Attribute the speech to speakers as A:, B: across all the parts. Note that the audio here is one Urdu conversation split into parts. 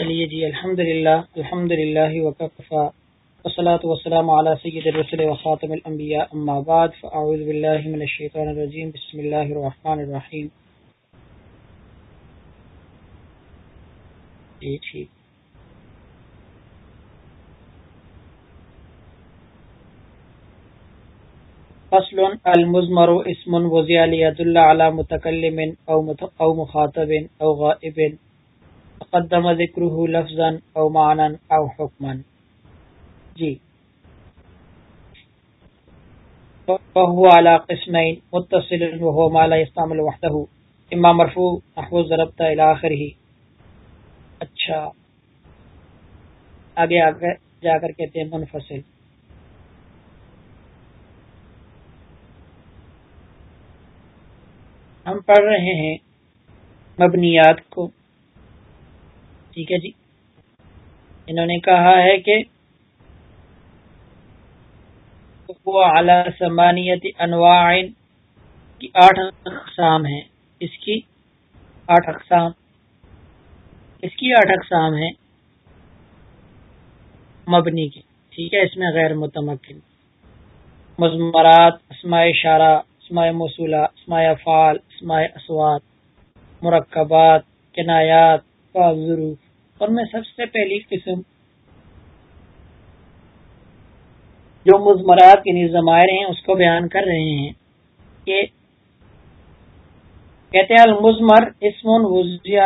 A: چلیے جی الحمد للہ الحمد للہ وقفا وسلاۃ وسلم علیہ سید الرسل وخاتم الانبیاء، اما بعد، فاعوذ باللہ من الشیطان الرجیم، بسم اللہ الرحمن الرحیم. جی ٹھیک. فصل المزمر اسم وزیع لیدل علی متکلم او مخاطب او غائب. تقدم ذکره لفظا او معنی او حکما۔ جی۔ فهو على قسمين متصل وهو ما لا يستعمل وحده۔ اما مرفوع نحو ضربت الى اخره اچھا۔ آگے آگے جا کر کہتے ہیں منفصل۔ ہم پڑھ رہے ہیں مبنیات کو۔ ٹھیک ہے جی۔ انہوں نے کہا ہے کہ وہ اعلی سمانیت انواع کی آٹھ اقسام ہیں۔ اس کی آٹھ اقسام، اس کی آٹھ اقسام ہیں۔ مبنی کی، ٹھیک ہے، اس میں غیر متمکن۔ مزمرات، اسماء اشارہ اسماء موصولہ، اسماء افعال، اسماء اسوات مرکبات، کنایات ضرور اور میں سب سے پہلی قسم جو مزمرات یعنی ضمائر ہیں، اس کو بیان کر رہے ہیں کہ کہتے ہیں المزمر اسم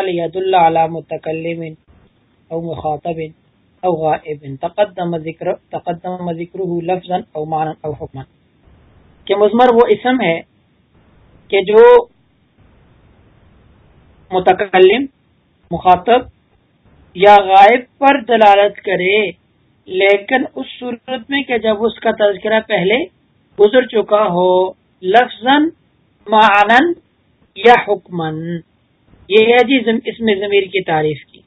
A: ید اللہ علی متکلم او مخاطب او غائب، تقدم ذکر تقدم ذکره لفظا او معنی او حکما۔ کہ مزمر وہ اسم ہے کہ جو متکلم، مخاطب یا غائب پر دلالت کرے، لیکن اس صورت میں کہ جب اس کا تذکرہ پہلے گزر چکا ہو لفظ معن یا حکمن یہ ہے جی اس میں ضمیر کی تعریف کی۔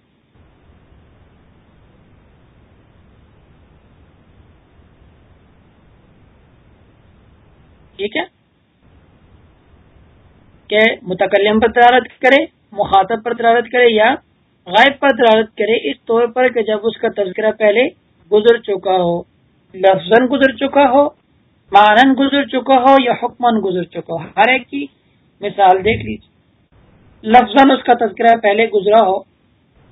A: ٹھیک ہے؟ کہ متکلم پر دلالت کرے، مخاطب پر دلالت کرے یا غائب پر دلالت کرے اس طور پر کہ جب اس کا تذکرہ پہلے گزر چکا ہو لفظ گزر چکا ہو مانن گزر چکا ہو یا حکمن گزر چکا ہو، ہر ایک کی مثال دیکھ لیجیے لفظ اس کا تذکرہ پہلے گزرا ہو۔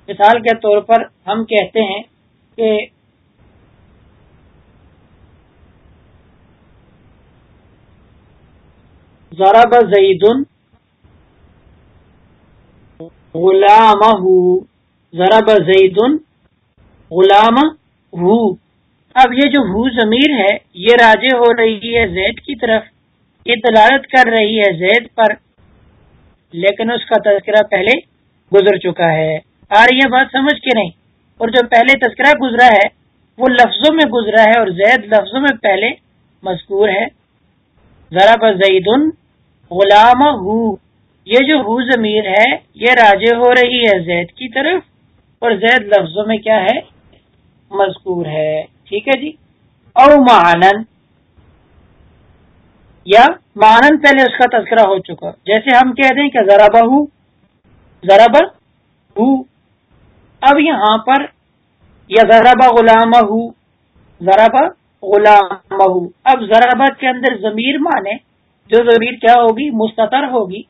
A: مثال کے طور پر ہم کہتے ہیں کہ ذرا بزن غلام ذرا بزید غلام ہو اب یہ جو ہو ضمیر ہے، یہ راجے ہو رہی ہے زید کی طرف، یہ دلالت کر رہی ہے زید پر، لیکن اس کا تذکرہ پہلے گزر چکا ہے۔ آ رہی ہے بات سمجھ کے نہیں، اور جو پہلے تذکرہ گزرا ہے، وہ لفظوں میں گزرا ہے اور زید لفظوں میں پہلے مذکور ہے۔ ذرا بزید غلام ہو یہ جو ہو ضمیر ہے، یہ راجے ہو رہی ہے زید کی طرف، اور زید لفظوں میں کیا ہے؟ مذکور ہے۔ ٹھیک ہے جی؟ او معنن یا معنن پہلے اس کا تذکرہ ہو چکا۔ جیسے ہم کہہ دیں کہ ذرا بہو ذرا ہو اب یہاں پر یا ذرا غلام ہو ذرا غلام اب ذرا کے اندر ضمیر مانے، جو ضمیر کیا ہوگی؟ مستطر ہوگی۔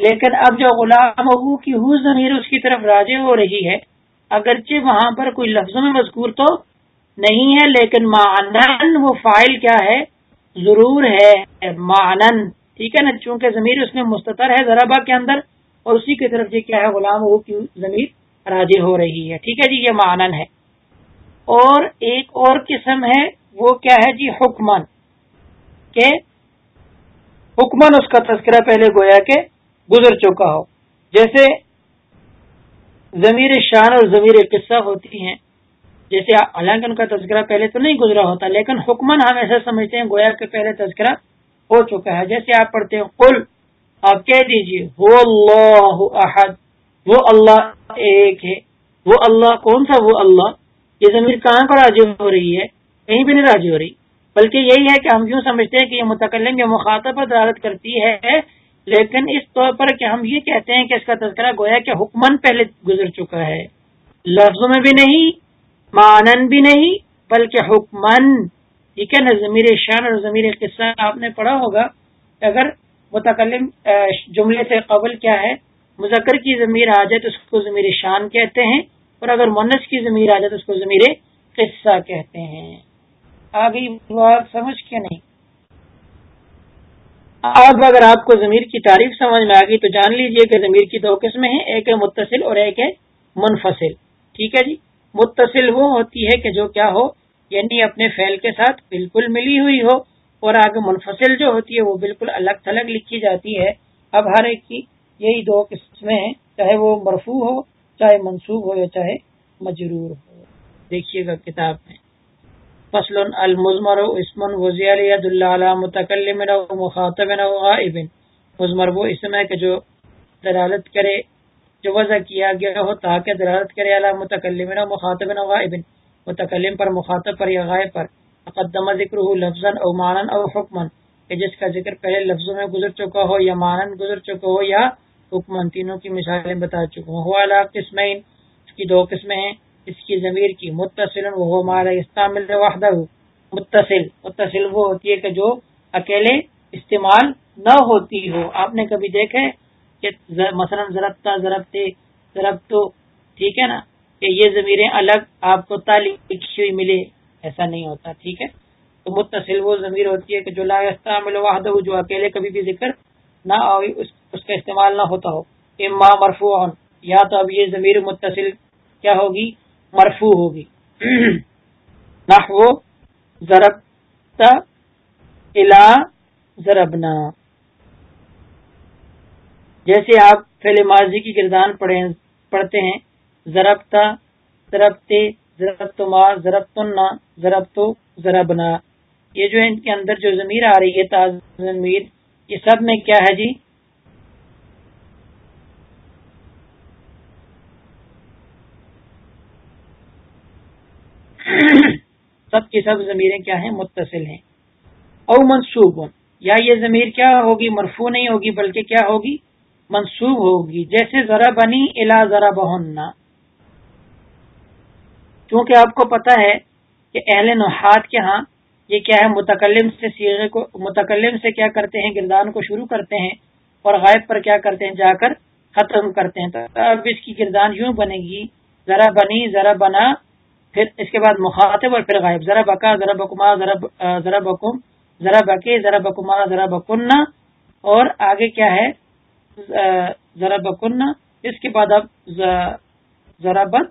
A: لیکن اب جو غلام ابو کی ہو ضمیر اس کی طرف راجے ہو رہی ہے، اگرچہ وہاں پر کوئی لفظوں میں مذکور تو نہیں ہے، لیکن معنن وہ فائل کیا ہے؟ ضرور ہے معنن ٹھیک ہے نا؟ چونکہ ضمیر اس میں مستطر ہے ذرابا کے اندر، اور اسی کی طرف یہ کیا ہے؟ غلام ابو کی ضمیر راجے ہو رہی ہے۔ ٹھیک ہے جی یہ معنن ہے۔ اور ایک اور قسم ہے، وہ کیا ہے جی؟ حکمن کہ حکمن اس کا تذکرہ پہلے گویا کہ گزر چکا ہو۔ جیسے ضمیر شان اور ضمیر قصہ ہوتی ہیں، جیسے حالانکہ ان کا تذکرہ پہلے تو نہیں گزرا ہوتا، لیکن حکمن ہم ایسا سمجھتے ہیں گویا کے پہلے تذکرہ ہو چکا ہے۔ جیسے آپ پڑھتے ہیں، قل، آپ کہہ دیجیے وہ اللہ احد، وہ اللہ ایک ہے۔ وہ اللہ کون سا؟ وہ اللہ۔ یہ ضمیر کہاں پر راضی ہو رہی ہے؟ کہیں بھی نہیں راضی ہو رہی۔ بلکہ یہی ہے کہ ہم کیوں سمجھتے ہیں کہ یہ متکلم یا مخاطب پر دلالت کرتی ہے لیکن اس طور پر کہ ہم یہ کہتے ہیں کہ اس کا تذکرہ گویا کہ حکمن پہلے گزر چکا ہے۔ لفظوں میں بھی نہیں مانن بھی نہیں، بلکہ حکمن۔ ٹھیک ہے نا؟ ضمیر شان اور ضمیر قصہ آپ نے پڑھا ہوگا۔ اگر متکلم جملے سے قبل کیا ہے، مذکر کی ضمیر آ جائے تو اس کو ضمیر شان کہتے ہیں، اور اگر منس کی ضمیر آ جائے تو اس کو ضمیر قصہ کہتے ہیں۔ آگئی بات سمجھ کے نہیں؟ اب اگر آپ کو ضمیر کی تعریف سمجھ میں آ گئی تو جان لیجیے کہ ضمیر کی دو قسمیں ہیں، ایک ہے متصل اور ایک ہے منفصل۔ ٹھیک ہے جی؟ متصل وہ ہوتی ہے کہ جو کیا ہو یعنی اپنے فیل کے ساتھ بالکل ملی ہوئی ہو، اور آگے منفصل جو ہوتی ہے وہ بالکل الگ تھلگ لکھی جاتی ہے۔ اب ہر ایک کی یہی دو قسمیں ہیں، چاہے وہ مرفوع ہو، چاہے منصوب ہو یا چاہے مجرور ہو۔ دیکھیے گا کتاب میں۔ فصل المزمر اسمن وزی علیہ اللہ متکلم مخاطب مزمر وہ اسم ہے کہ جو دلالت کرے، جو وضع کیا گیا ہو تاکہ دلالت کرے اللہ متکلم مخاطب غائب۔ متکلم پر، مخاطب پر یا غائب پر مقدمہ ذکر ہو لفظ او مانن او حکمن کہ جس کا ذکر پہلے لفظوں میں گزر چکا ہو یا مانن گزر چکا ہو یا حکمن تینوں کی مثالیں بتا چکا ہوں۔ ہوا قسمین، اس کی دو قسمیں ہیں۔ اس کی ضمیر کی متصل وہ ہمارا استعمال وحدہ متصل متصل وہ ہوتی ہے کہ جو اکیلے استعمال نہ ہوتی ہو. آپ نے کبھی دیکھے کہ مثلا ضربتا، ضربتے ضرب تو ٹھیک ہے نا؟ کہ یہ ضمیریں الگ آپ کو تعلیم ہوئی ملے. ایسا نہیں ہوتا، ٹھیک ہے؟ تو متصل وہ ضمیر ہوتی ہے کہ جو لا استعمال وحدہ جو اکیلے کبھی بھی ذکر نہ اس کا استعمال نہ ہوتا ہو. اما مرفوع یا تو اب یہ ضمیر متصل کیا ہوگی؟ مرفو ہوگی۔ نحو ضربتا الا ضربنا۔ جیسے آپ پہلے ماضی کی کردان پڑھتے ہیں ضربتا ضربتے ضربت ما ضربتنا ضربتو ضربنا۔ یہ جو ان کے اندر جو ضمیر آ رہی ہے تاز ضمیر، یہ سب میں کیا ہے جی؟ سب کی سب ضمیریں کیا ہیں؟ متصل ہیں۔ او منصوب، یا یہ ضمیر کیا ہوگی؟ مرفو نہیں ہوگی، بلکہ کیا ہوگی؟ منصوب ہوگی۔ جیسے ذرا بنی الا ذرا بہننا کیونکہ آپ کو پتا ہے کہ اہل نحات کے ہاں یہ کیا ہے؟ متکلم سے سیغے کو، متکلم سے کیا کرتے ہیں؟ گردان کو شروع کرتے ہیں اور غائب پر کیا کرتے ہیں؟ جا کر ختم کرتے ہیں۔ تو اب اس کی گردان یوں بنے گی، ذرا بنی، ذرا بنا پھر اس کے بعد مخاطب اور پھر غائب. ذرا بکا ذرا بکما ذرا بکم ذرا بکے ذرا بکما ذرا بکنہ اور آگے کیا ہے؟ ذرا بکن اس کے بعد اب ذرا بت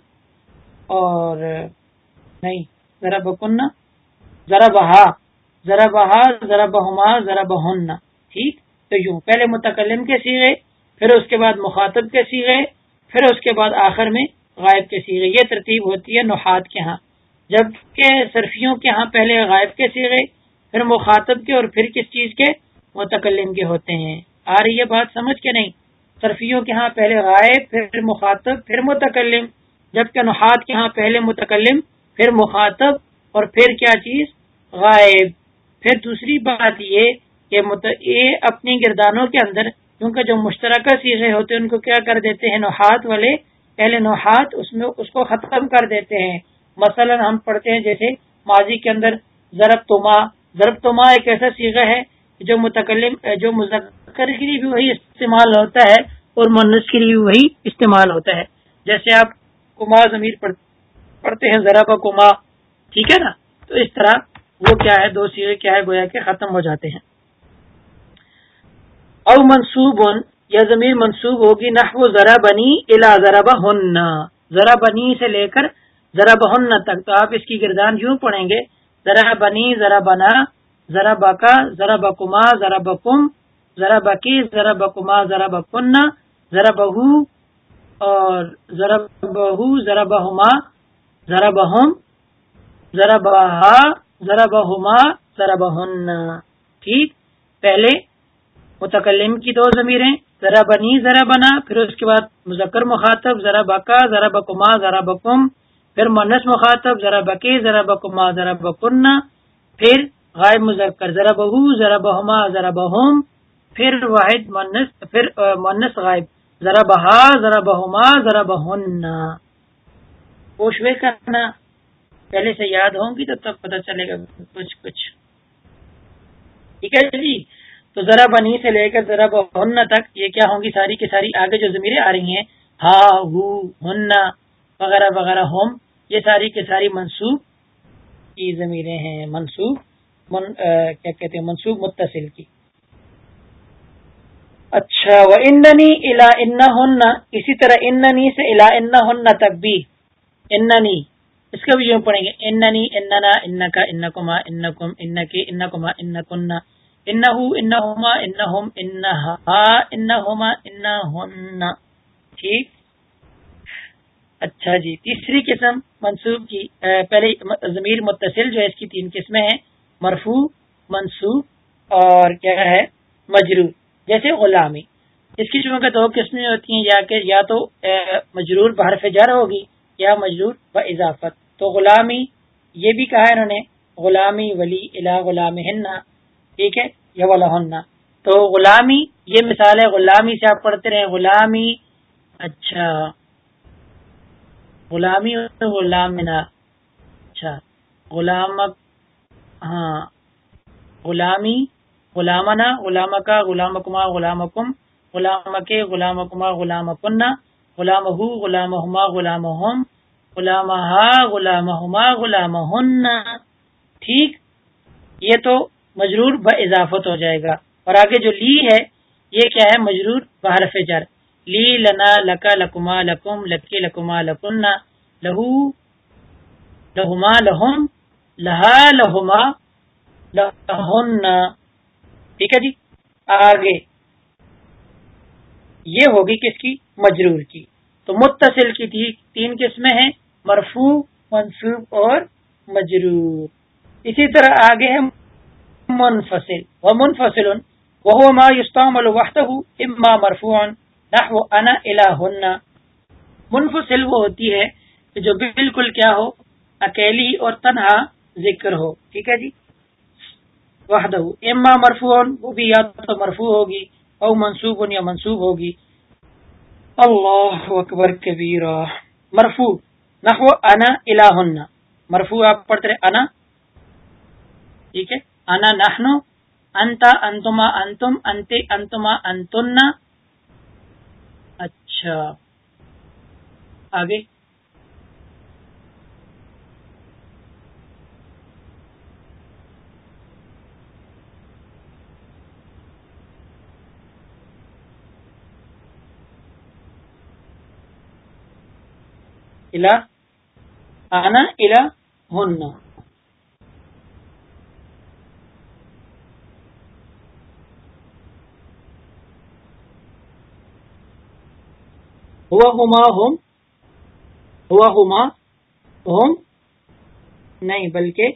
A: اور نہیں ذرا بکن ذرا بہا ذرا بہا ذرا بہما ذرا بہن ٹھیک؟ تو یوں، پہلے متکلم کے سیغے، پھر اس کے بعد مخاطب کے سیغے، پھر اس کے بعد آخر میں غائب کے سیغے، یہ ترتیب ہوتی ہے نحات کے ہاں۔ جبکہ صرفیوں کے ہاں پہلے غائب کے سیغے، پھر مخاطب کے اور پھر کس چیز کے؟ متکلم کے ہوتے ہیں۔ آ رہی ہے بات سمجھ کے نہیں؟ صرفیوں کے ہاں پہلے غائب، پھر مخاطب، پھر متکلم۔ جبکہ نحات کے ہاں پہلے متکلم، پھر مخاطب اور پھر کیا چیز؟ غائب۔ پھر دوسری بات یہ کہ یہ اپنی گردانوں کے اندر، کیونکہ جو مشترکہ سیغے ہوتے ہیں، ان کو کیا کر دیتے ہیں؟ نحات والے اہل نحات اس میں اس کو ختم کر دیتے ہیں۔ مثلا ہم پڑھتے ہیں جیسے ماضی کے اندر ضرب توما ضرب توما ایک ایسا سیگا ہے جو متکلم، جو مذکر کے لیے بھی وہی استعمال ہوتا ہے اور منس کے لیے وہی استعمال ہوتا ہے۔ جیسے آپ کما ضمیر پڑھتے ہیں ذرا کما، ٹھیک ہے نا؟ تو اس طرح وہ کیا ہے، دو سیگے کیا ہے، گویا کہ ختم ہو جاتے ہیں۔ او منصوب یا ضمیر منصوب ہوگی نہ ذرا بنی الا ذرا بہن ذرا بنی سے لے کر ذرا بہن تک. تو آپ اس کی گردان یوں پڑھیں گے. ذرا بنی ذرا بنا ذرا بکا ذرا بکما ذرا بکم ذرا بکی ذرا بکما ذرا بکن ذرا بہو اور ذرا بہو ذرا بہما ذرا بہم ذرا بہا ذرا بہما ذرا بہن ٹھیک؟ پہلے متکلم کی دو ضمیریں. ذرا بنی ذرا بنا، پھر اس کے بعد مذکر مخاطب، ذرا بکا، ذرا بکما، ذرا بکم، پھر منس مخاطب، ذرا بکی، ذرا بکما، ذرا بکن، پھر غائب مذکر، ذرا بہو، ذرا بہما، ذرا بہم، پھر واحد منس پھر منس غائب، ذرا بہا، ذرا بہما، ذرا بہن۔ پوشوے کرنا، پہلے سے یاد ہوں گی تو تب پتہ چلے گا کچھ کچھ۔ ٹھیک ہے جی؟ تو ذرا بنی سے لے کر ذرا بن تک یہ کیا ہوں گی ساری کی ساری آگے جو زمیریں آ رہی ہیں؟ ہا ہو ہن وغیرہ وغیرہ ہوم یہ ساری کی ساری منسوخ کی زمیریں ہیں منسوخ من, کیا کہتے ہیں منسوخ متصل کی۔ اچھا وہ اندنی الا ان ہن اسی طرح اننی سے الا ان ہن تک بھی اننی اس کا بھی جو پڑھیں گے۔ اننی اننا ان کا ان کما ان کم ان انہما انہم انہا انہما انہن ٹھیک؟ اچھا جی تیسری قسم منصوب کی پہلے ضمیر متصل جو ہے اس کی تین قسمیں ہیں مرفو منصوب اور کیا ہے، مجرور۔ جیسے غلامی، اس کی چونکہ دو قسمیں ہوتی ہیں، یا کہ یا تو مجرور بحرف جر ہوگی، یا مجرور ب اضافت۔ تو غلامی، یہ بھی کہا ہے انہوں نے، غلامی ولی الا غلام ہننا ٹھیک ہے؟ یا ولا تو غلامی، یہ مثال ہے، غلامی سے آپ پڑھتے رہے غلامی اچھا۔ غلامی غلامنا اچھا۔ غلام ہاں۔ غلامی، غلامنا غلام کا غلام کما غلام کم غلام کے غلام کما غلام کنہ غلام غلام ہما غلام ہم غلام غلام ہما غلام ٹھیک؟ یہ تو مجرور ب اضافت ہو جائے گا۔ اور آگے جو لی ہے، یہ کیا ہے؟ مجرور بحرف جر۔ لی لنا لکا لکما لکم لکی لکما لکن لہو لہما لہم لہا لہما لہن۔ ٹھیک ہے جی؟ آگے یہ ہوگی کس کی؟ مجرور کی۔ تو متصل کی تھی، تین قسمیں ہیں؟ مرفو منصوب اور مجرور۔ اسی طرح آگے ہے منفصل. وہ منفصل وہ ما يستعمل وحده اما مرفوعا. نحو انا الہن منفصل وہ ہوتی ہے جو بالکل کیا ہو، اکیلی اور تنہا ذکر ہو. ٹھیک ہے جی؟ وحدہ اما مرفوع وہ بھی یا تو مرفوع ہوگی او منصوب یا منصوب ہوگی. اللہ اکبر کبیرہ. مرفوع. نحو انا الہن مرفوع آپ پڑھتے رہے انا ٹھیک ہے؟ انا نحنو انتا انتما انتم انتے انتما انتن اچھا. آگے. الا آنا الا ہن. ہوا ہما ہوم ہوا ہما ہوم نہیں، بلکہ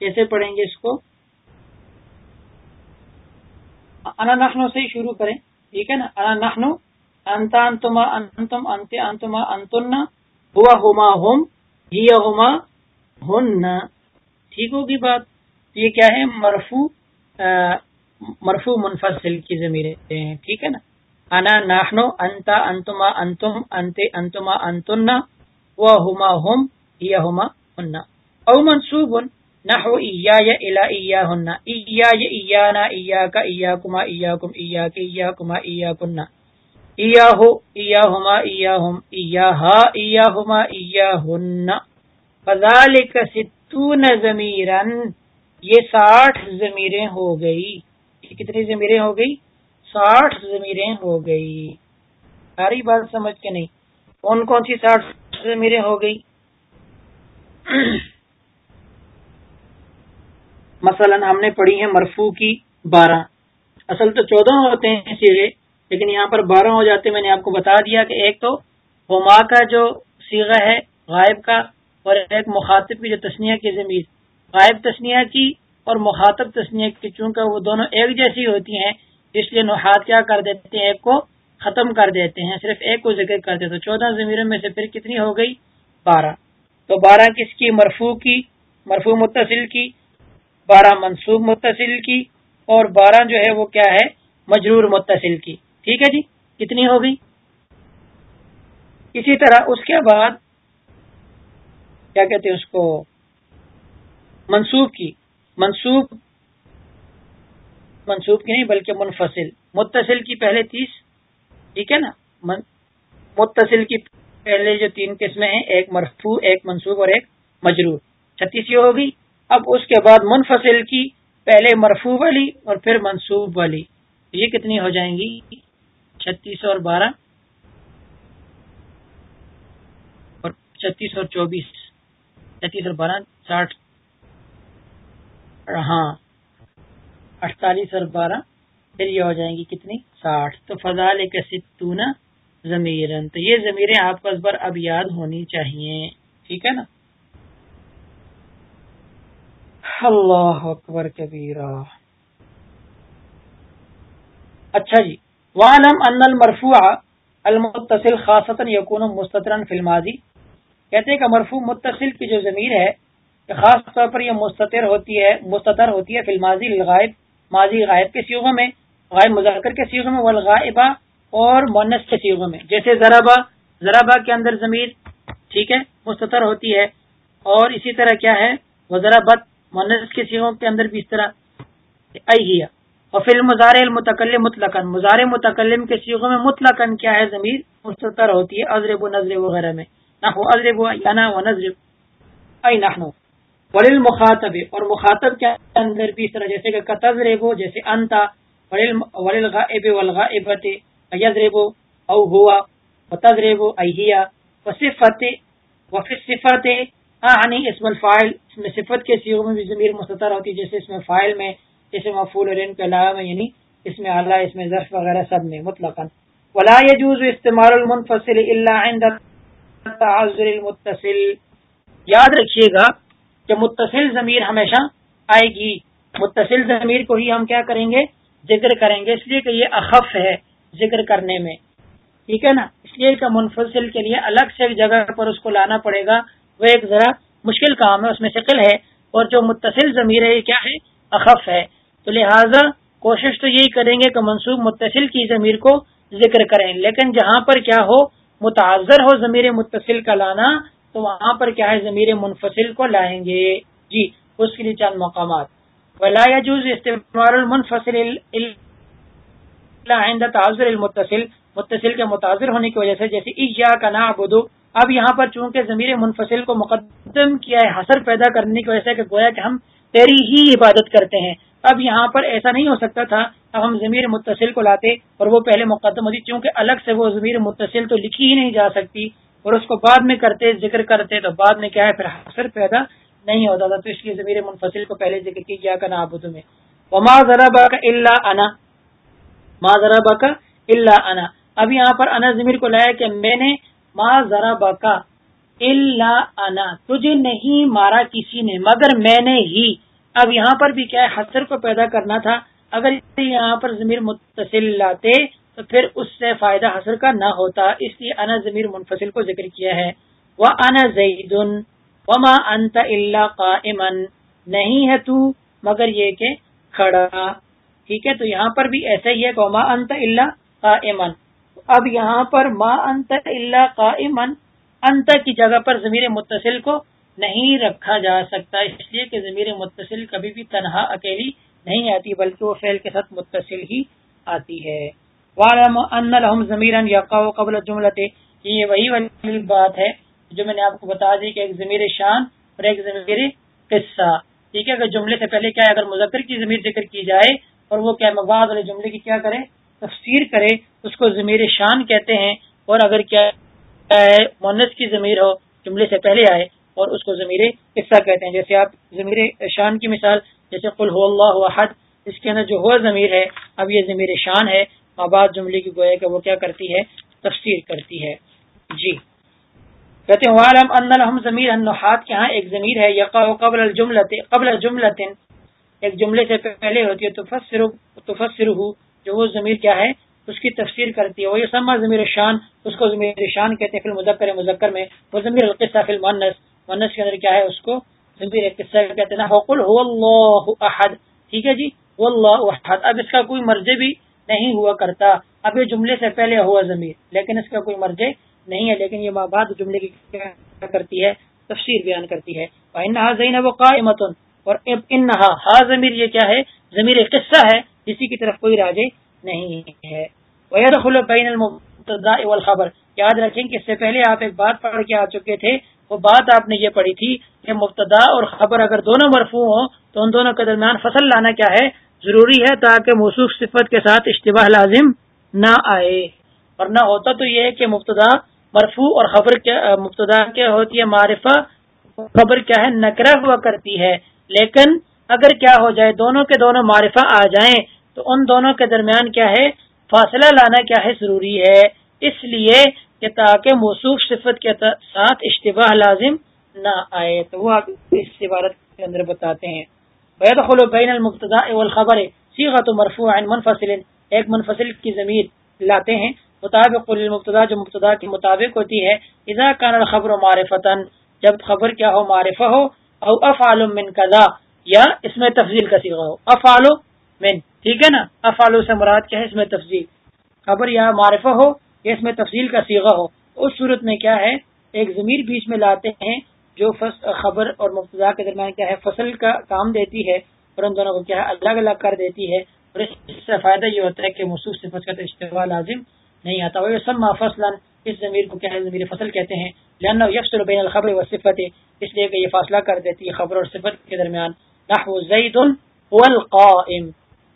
A: کیسے پڑھیں گے اس کو؟ انا نخنو سے ہی شروع کریں، ٹھیک ہے نا؟ انا نخنو انتا انتما انتم انت انتما انتن ہوا ہوما ہوم ہی ہوما ہن ٹھیک ہوگی بات؟ یہ کیا ہے؟ مرفو مرفو منفصل کی زمین ٹھیک ہے نا؟ انا ناہنو انتا انتما انتم انتے انتما انتن و ہوما ہوم ہی ہوما ہن. او منصوب نحو ایا یا الا ایا ہن ایا یا ایانا ایاکا ایاکما ایاکم ایاک ایاکما ایاکنا ہو ہما ہم ایا ہما ہن فذالک ستون زمیرن یہ ساٹھ زمیریں ہو گئی. کتنی زمیریں ہو گئی؟ ساٹھ زمیریں ہو گئی۔ ساری بات سمجھ کے نہیں۔ کون کون سی ساٹھ زمیریں ہو گئی؟ مثلا ہم نے پڑھی ہیں مرفو کی بارہ۔ اصل تو چودہ ہوتے ہیں سیرے لیکن یہاں پر بارہ ہو جاتے میں نے آپ کو بتا دیا کہ ایک تو ہوما کا جو سیغہ ہے، غائب کا، اور ایک مخاطب کی جو تسنیہ کی زمین غائب تسنیہ کی اور مخاطب تسنیہ کی، چونکہ وہ دونوں ایک جیسی ہوتی ہیں اس لیے نحات کیا کر دیتے ہیں؟ ایک کو ختم کر دیتے ہیں، صرف ایک کو ذکر کر دیتے تو چودہ زمیروں میں سے پھر کتنی ہو گئی؟ بارہ۔ تو بارہ کس کی؟ مرفو کی مرفو متصل کی، بارہ منصوب متصل کی، اور بارہ جو ہے وہ کیا ہے؟ مجرور متصل کی۔ ٹھیک ہے جی؟ کتنی ہو گئی؟ اسی طرح اس کے بعد کیا کہتے ہیں اس کو؟ منسوب کی۔ منسوب منسوب کی نہیں، بلکہ منفصل۔ متصل کی پہلے تیس، ٹھیک ہے نا؟ متصل کی پہلے جو تین قسمیں ہیں، ایک مرفوع، ایک منصوب اور ایک مجرور۔ چھتیس یہ ہوگی۔ اب اس کے بعد منفصل کی پہلے مرفوع والی اور پھر منصوب والی۔ یہ کتنی ہو جائیں گی؟ چھتیس اور بارہ۔ اور چھتیس اور چوبیس۔ چھتیس اور بارہ، ساٹھ۔ ہاں۔ اڑتالیس اور بارہ، پھر یہ ہو جائیں گی کتنی؟ ساٹھ۔ تو فضال کا ستونا ضمیرن تو یہ ضمیریں آپ کو اس بار اب یاد ہونی چاہیے۔ ٹھیک ہے نا؟ اللہ اکبر کبیرہ۔ اچھا جی۔ وعلم ان المرفوع المتصل خاصتا یکون مستطرن فی الماضی کہتے ہیں کہ مرفوع متصل کی جو ضمیر ہے خاص طور پر یہ مستطر ہوتی ہے، مستطر ہوتی ہے فی الماضی الغائب ماضی غائب کے سیغوں میں، غائب مذاکر کے سیغوں میں، والغائبہ اور مونس کے سیغوں میں۔ جیسے ذرابا ذرابا کے اندر ضمیر ٹھیک ہے مستطر ہوتی ہے۔ اور اسی طرح کیا ہے؟ وہ ذرا بت مونس کے سیغوں کے اندر بھی اس طرح اہیا اور پھر مزار المتکل مطلق مزار متکلم کے سیغوں میں مطلق کیا ہے؟ ضمیر مستطر ہوتی ہے ازرب و نظر وغیرہ میں۔ نہ ازرب و نظر ائی نہ ولیل مخاطب اور مخاطب کے اندر بھی اس طرح، جیسے کہ قطر جیسے انتا ولیل غائب والغائبت یزرب او ہوا و تذرب اہیا و صفت وفی صفت آنی یعنی اسم الفائل اس میں صفت کے سیغوں میں بھی ضمیر مستطر ہوتی ہے، جیسے اس میں فائل میں، جیسے مفول اور ان کے علاوہ میں یعنی اس میں اعلیٰ، اس میں ظرف وغیرہ سب میں مطلق ولا يجوز استعمال المنفصل الا عند تعذر المتصل۔ یاد رکھیے گا کہ متصل ضمیر ہمیشہ آئے گی۔ متصل ضمیر کو ہی ہم کیا کریں گے؟ ذکر کریں گے۔ اس لیے کہ یہ اخف ہے ذکر کرنے میں۔ ٹھیک ہے نا؟ اس لیے کہ منفصل کے لیے الگ سے ایک جگہ پر اس کو لانا پڑے گا۔ وہ ایک ذرا مشکل کام ہے، اس میں شکل ہے۔ اور جو متصل ضمیر ہے، یہ کیا ہے؟ اخف ہے۔ تو لہٰذا کوشش تو یہی کریں گے کہ منصوب متصل کی ضمیر کو ذکر کریں۔ لیکن جہاں پر کیا ہو؟ متاثر ہو ضمیر متصل کا لانا تو وہاں پر کیا ہے، ضمیر منفصل کو لائیں گے۔ جی اس کے لیے چند مقامات۔ ولا جوز استعمال المنفصل تعذر المتصل۔ متصل کے متاثر ہونے کی وجہ سے جیسے ایجا کا نا اب یہاں پر چونکہ ضمیر منفصل کو مقدم کیا ہے حسر پیدا کرنے کی وجہ سے کہ گویا کہ ہم تیری ہی عبادت کرتے ہیں۔ اب یہاں پر ایسا نہیں ہو سکتا تھا، اب ہم ضمیر متصل کو لاتے اور وہ پہلے مقدم ہوتی، چونکہ الگ سے وہ ضمیر متصل تو لکھی ہی نہیں جا سکتی۔ اور اس کو بعد میں کرتے، ذکر کرتے تو بعد میں کیا ہے؟ پھر حسر پیدا نہیں ہوتا تھا۔ تو اس لیے ضمیر منفصل کو پہلے ذکر کی گیا کا نا ابدو میں. وما ذرا با کا اللہ انا ما ذرا با کا اللہ انا اب یہاں پر انا ضمیر کو لایا کہ میں نے ما ذرا با کا اللہ انا تجھے نہیں مارا کسی نے، مگر میں نے ہی۔ اب یہاں پر بھی کیا ہے؟ حسر کو پیدا کرنا تھا۔ اگر یہاں پر ضمیر متصل لاتے تو پھر اس سے فائدہ حسر کا نہ ہوتا۔ اس لیے انا ضمیر منفصل کو ذکر کیا ہے۔ وہ انا زید وما انت اللہ کا نہیں ہے تو، مگر یہ کہ کھڑا۔ ٹھیک ہے، تو یہاں پر بھی ایسا ہی ہے کہ ما انت اللہ کا اب یہاں پر ما انت اللہ کا انت کی جگہ پر ضمیر متصل کو نہیں رکھا جا سکتا۔ اس لیے کہ ضمیر متصل کبھی بھی تنہا، اکیلی نہیں آتی، بلکہ وہ فعل کے ساتھ متصل ہی آتی ہے۔ ضمیر قبل جملت یہ وہی والی بات ہے جو میں نے آپ کو بتا دی کہ ایک ضمیر شان اور ایک ضمیر قصہ. ٹھیک ہے؟ اگر جملے سے پہلے کیا اگر مذکر کی ضمیر ذکر کی جائے اور وہ کیا مباد والے جملے کی کیا کرے؟ تفسیر کرے، اس کو ضمیر شان کہتے ہیں اور اگر کیا ہے؟ مونس کی ضمیر ہو، جملے سے پہلے آئے اور اس کو ضمیر قصہ کہتے ہیں. جیسے آپ ضمیر شان کی مثال، جیسے قل ہو اللہ حد اس کے اندر جو ہوا ضمیر ہے، اب یہ ضمیر شان ہے آباد جملے کی گویا کہ وہ کیا کرتی ہے؟ تفسیر کرتی ہے۔ جی۔ کہتے ہیں عالم ان ضمیر انحات کے ہاں ایک ضمیر ہے یقا قبل الجملت قبل جملت ایک جملے سے پہلے ہوتی ہے تفسر تفسر ہو، جو وہ ضمیر کیا ہے، اس کی تفسیر کرتی ہے۔ وہ یہ سما ضمیر شان اس کو ضمیر شان کہتے ہیں، فی المذکر، مذکر میں۔ وہ ضمیر القصہ فی المنس منس کے اندر کیا ہے، اس کو ضمیر قصہ کہتے ہیں۔ حقل ہو اللہ احد۔ ٹھیک ہے جی؟ وہ اللہ احد۔ اب اس کا کوئی مرجے بھی نہیں ہوا کرتا۔ اب یہ جملے سے پہلے ہوا ضمیر، لیکن اس کا کوئی مرجے نہیں ہے، لیکن یہ ماں بعد جملے کی کیا کرتی ہے، تفسیر بیان کرتی ہے۔ انہا زینب قائمت اور انہا ہا ضمیر یہ کیا ہے؟ ضمیر قصہ ہے جسی کی طرف کوئی راجے نہیں ہے۔ ویدخل بین المبتدا والخبر۔ یاد رکھیں کہ اس سے پہلے آپ ایک بات پڑھ کے آ چکے تھے، وہ بات آپ نے یہ پڑھی تھی کہ مبتدا اور خبر اگر دونوں مرفوع ہوں، تو ان دونوں کے درمیان فصل لانا کیا ہے؟ ضروری ہے تاکہ موصوف صفت کے ساتھ اشتباہ لازم نہ آئے۔ ورنہ ہوتا تو یہ ہے کہ مبتدا مرفوع اور خبر کیا مبتدا کیا ہوتی ہے؟ معرفہ خبر کیا ہے؟ نکرہ ہوا کرتی ہے۔ لیکن اگر کیا ہو جائے، دونوں کے دونوں معرفہ آ جائیں، تو ان دونوں کے درمیان کیا ہے؟ فاصلہ لانا کیا ہے؟ ضروری ہے۔ اس لیے کہ تاکہ موصوف صفت کے ساتھ اشتباہ لازم نہ آئے۔ تو وہ آپ اس عبارت کے اندر بتاتے ہیں۔ بید خلو بین المبتدا والخبر سیغت مرفوع منفصل۔ ایک منفصل کی ضمیر لاتے ہیں۔ مطابق المبتدا جو مبتدا کے مطابق ہوتی ہے۔ اذا کان الخبر معرفتا جب خبر کیا ہو معرفہ ہو، او افعال من کذا، یا اس میں تفضیل کا سیغہ ہو۔ افعال من، ٹھیک ہے نا؟ افعال سے مراد کیا ہے؟ اس میں تفضیل۔ خبر یا معرفہ ہو، یا اس میں تفصیل کا سیغہ ہو۔ اس صورت میں کیا ہے؟ ایک ضمیر بیچ میں لاتے ہیں۔ جو خبر اور مبتدا کے درمیان کیا ہے، فصل کا کام دیتی ہے اور ان دونوں کو کیا ہے، الگ الگ کر دیتی ہے اور اس سے فائدہ یہ ہوتا ہے کہ مصوص صفت کا تو اشتباہ لازم نہیں آتا۔ وہ سما فصل اس ضمیر کو کیا ہے، ضمیر فصل کہتے ہیں۔ لہٰذا یکسر بین الخبر و صفت اس لیے کہ یہ فاصلہ کر دیتی ہے خبر اور صفت کے درمیان۔ نحو زید والقائم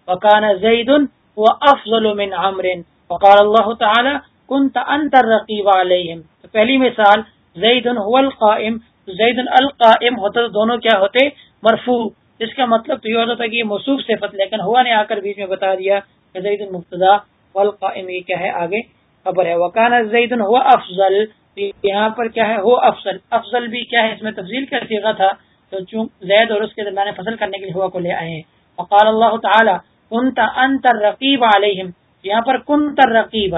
A: وکان زید و افضل من عمر، وقال اللہ تعالی کنت انت الرقیب علیہم تو پہلی مثال زید هو القائم زید القائم ہوتا تو دونوں کیا ہوتے؟ مرفوع. اس کا مطلب تو یہ ہوتا تھا کہ یہ موصوف صفت، لیکن ہوا نے آ کر بیچ میں بتا دیا کہ زید المبتدا والقائم، یہ کیا ہے؟ آگے خبر ہے. وکان زید ہوا افضل. یہاں پر کیا ہے؟ ہو افضل. افضل بھی کیا ہے؟ اس میں تفضیل کا سیکھا تھا تو چون زید اور اس کے درمیان فصل کرنے کے لیے ہوا کو لے آئے ہیں. وقال اللہ تعالی کنت انت الرقیب علیہم. یہاں پر کنت الرقیب.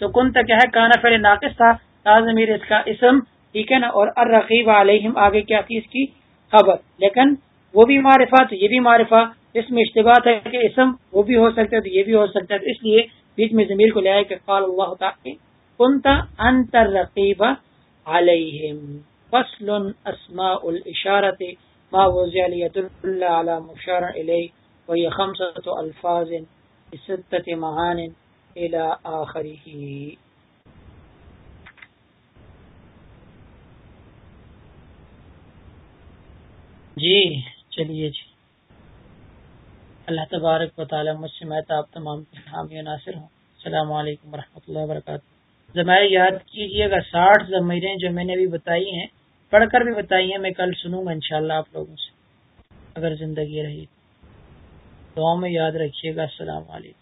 A: تو کنت کیا ہے؟ کانا فعل ناقص تھا. تازمیر اس کا اسم ٹھیک ہے نا؟ اور الرقیب علیہم، آگے کیا تھی اس کی؟ خبر۔ لیکن وہ بھی معرفہ، تو یہ بھی معرفہ، اس میں اشتباط ہے کہ اسم وہ بھی ہو سکتا ہے، تو یہ بھی ہو سکتا ہے۔ تو اس لیے بیچ میں ضمیر کو لے آئے کہ قال اللہ تعالی کنتا انتر رقیب علیہم۔ فصل اسماء الاشارت ما وزع لیدل علی مشار الی وہی خمسة الفاظ ستة معان الى آخره جی چلیے جی۔ اللہ تبارک و تعالیٰ مجھ سے میں آپ تمام حامی ناصر ہوں۔ السلام علیکم ورحمۃ اللہ وبرکاتہ۔ زمائر یاد کیجیے گا ساٹھ ضمیریں جو میں نے ابھی بتائی ہیں، پڑھ کر بھی بتائی ہیں، میں کل سنوں گا انشاءاللہ آپ لوگوں سے، اگر زندگی رہی تو۔ میں یاد رکھیے گا۔ السلام علیکم۔